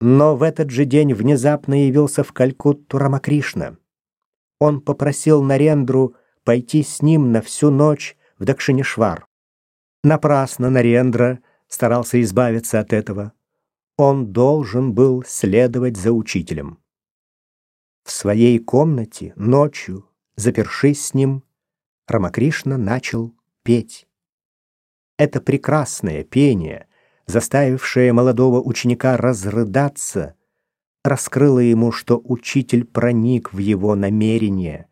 Но в этот же день внезапно явился в Калькутту Рамакришна. Он попросил Нарендру пойти с ним на всю ночь в Дакшинишвар. Напрасно Нарендра старался избавиться от этого. Он должен был следовать за учителем. В своей комнате ночью, запершись с ним, Рамакришна начал петь. Это прекрасное пение, заставившее молодого ученика разрыдаться, раскрыло ему, что учитель проник в его намерение.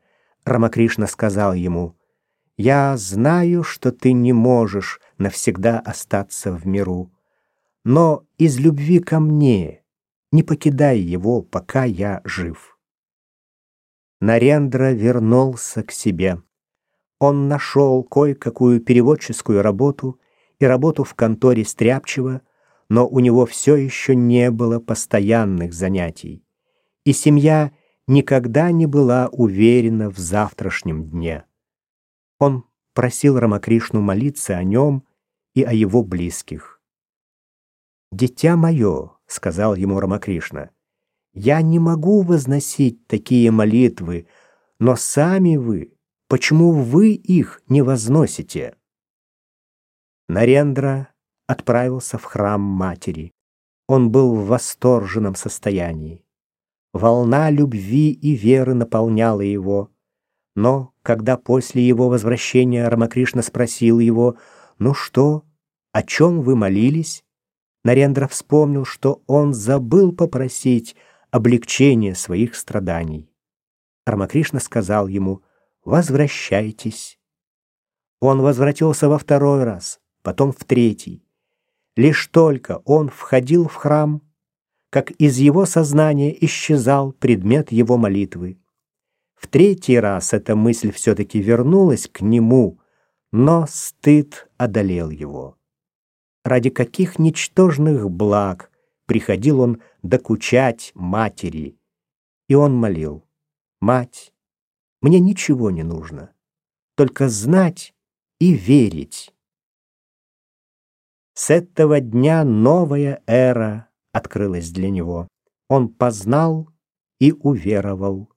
Рамакришна сказал ему, «Я знаю, что ты не можешь навсегда остаться в миру, но из любви ко мне не покидай его, пока я жив». Нарендра вернулся к себе. Он нашел кое-какую переводческую работу и работу в конторе Стряпчева, но у него все еще не было постоянных занятий, и семья никогда не была уверена в завтрашнем дне. Он просил Рамакришну молиться о нем и о его близких. «Дитя мое», — сказал ему Рамакришна, — «я не могу возносить такие молитвы, но сами вы, почему вы их не возносите?» Нарендра отправился в храм матери. Он был в восторженном состоянии. Волна любви и веры наполняла его. Но когда после его возвращения Рамакришна спросил его, «Ну что, о чем вы молились?» Нарендра вспомнил, что он забыл попросить облегчения своих страданий. Рамакришна сказал ему, «Возвращайтесь». Он возвратился во второй раз потом в третий. Лишь только он входил в храм, как из его сознания исчезал предмет его молитвы. В третий раз эта мысль все-таки вернулась к нему, но стыд одолел его. Ради каких ничтожных благ приходил он докучать матери, и он молил, «Мать, мне ничего не нужно, только знать и верить». С этого дня новая эра открылась для него. Он познал и уверовал.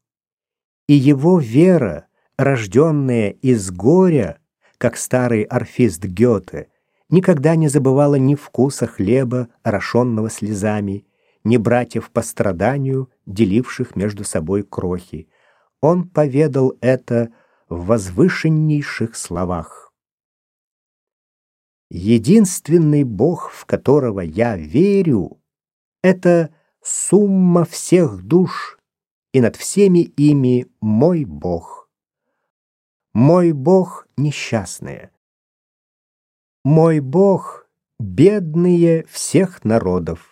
И его вера, рожденная из горя, как старый орфист Гёте, никогда не забывала ни вкуса хлеба, орошенного слезами, ни братьев по страданию, деливших между собой крохи. Он поведал это в возвышеннейших словах. Единственный Бог, в которого я верю, это сумма всех душ, и над всеми ими мой Бог. Мой Бог несчастные. Мой Бог бедные всех народов.